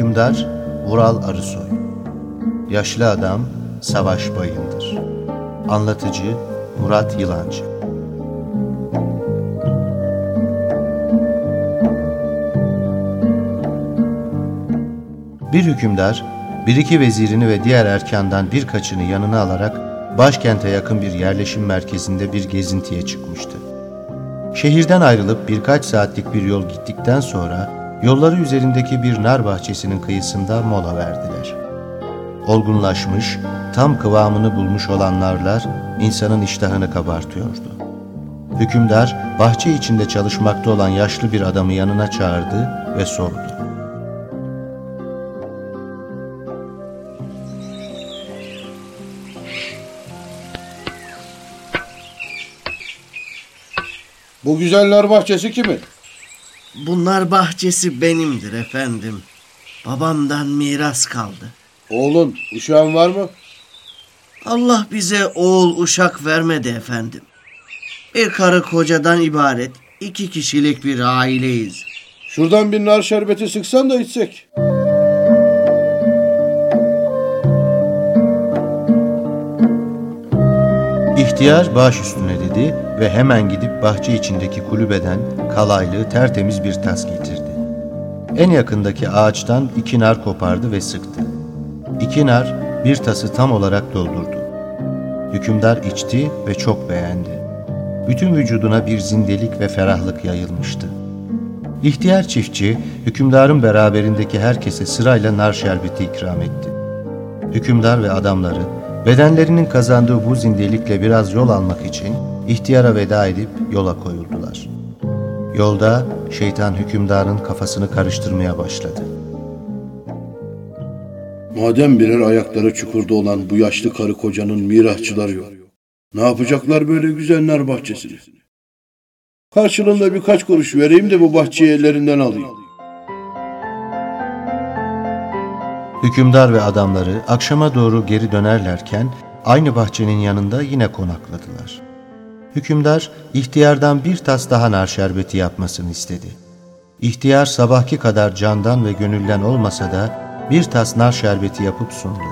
Hükümdar Vural Arısoy. Yaşlı Adam Savaş Bayındır. Anlatıcı Murat Yılancı. Bir hükümdar, bir iki vezirini ve diğer erkandan birkaçını yanına alarak başkente yakın bir yerleşim merkezinde bir gezintiye çıkmıştı. Şehirden ayrılıp birkaç saatlik bir yol gittikten sonra yolları üzerindeki bir nar bahçesinin kıyısında mola verdiler. Olgunlaşmış, tam kıvamını bulmuş olan narlar insanın iştahını kabartıyordu. Hükümdar bahçe içinde çalışmakta olan yaşlı bir adamı yanına çağırdı ve sordu. Bu güzeller bahçesi kimin? Bunlar bahçesi benimdir efendim. Babamdan miras kaldı. Oğlun, uşağın var mı? Allah bize oğul uşak vermedi efendim. Bir karı kocadan ibaret iki kişilik bir aileyiz. Şuradan bir nar şerbeti sıksan da içsek. İhtiyar baş üstüne ve hemen gidip bahçe içindeki kulübeden kalaylı tertemiz bir tas getirdi. En yakındaki ağaçtan iki nar kopardı ve sıktı. İki nar bir tası tam olarak doldurdu. Hükümdar içti ve çok beğendi. Bütün vücuduna bir zindelik ve ferahlık yayılmıştı. İhtiyar çiftçi, hükümdarın beraberindeki herkese sırayla nar şerbeti ikram etti. Hükümdar ve adamları, bedenlerinin kazandığı bu zindelikle biraz yol almak için ihtiyara veda edip yola koyuldular. Yolda şeytan hükümdarın kafasını karıştırmaya başladı. Madem birer ayakları çukurda olan bu yaşlı karı kocanın mirasçıları yok. Ne yapacaklar böyle güzeller bahçesini? Karşılığında birkaç kuruş vereyim de bu bahçeyi ellerinden alayım. Hükümdar ve adamları akşama doğru geri dönerlerken aynı bahçenin yanında yine konakladılar. Hükümdar ihtiyardan bir tas daha nar şerbeti yapmasını istedi. İhtiyar sabahki kadar candan ve gönülden olmasa da bir tas nar şerbeti yapıp sundu.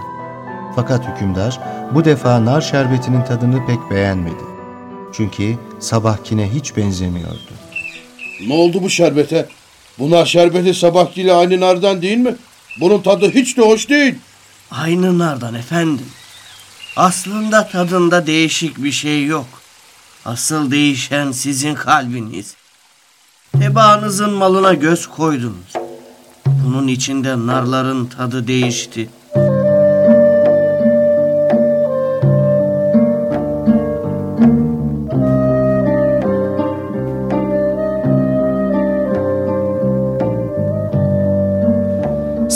Fakat hükümdar bu defa nar şerbetinin tadını pek beğenmedi. Çünkü sabahkine hiç benzemiyordu. Ne oldu bu şerbete? Bu nar şerbeti sabahkiyle aynı nardan değil mi? Bunun tadı hiç de hoş değil. Aynı nardan efendim. Aslında tadında değişik bir şey yok. Asıl değişen sizin kalbiniz. Tebaanızın malına göz koydunuz. Bunun içinde narların tadı değişti.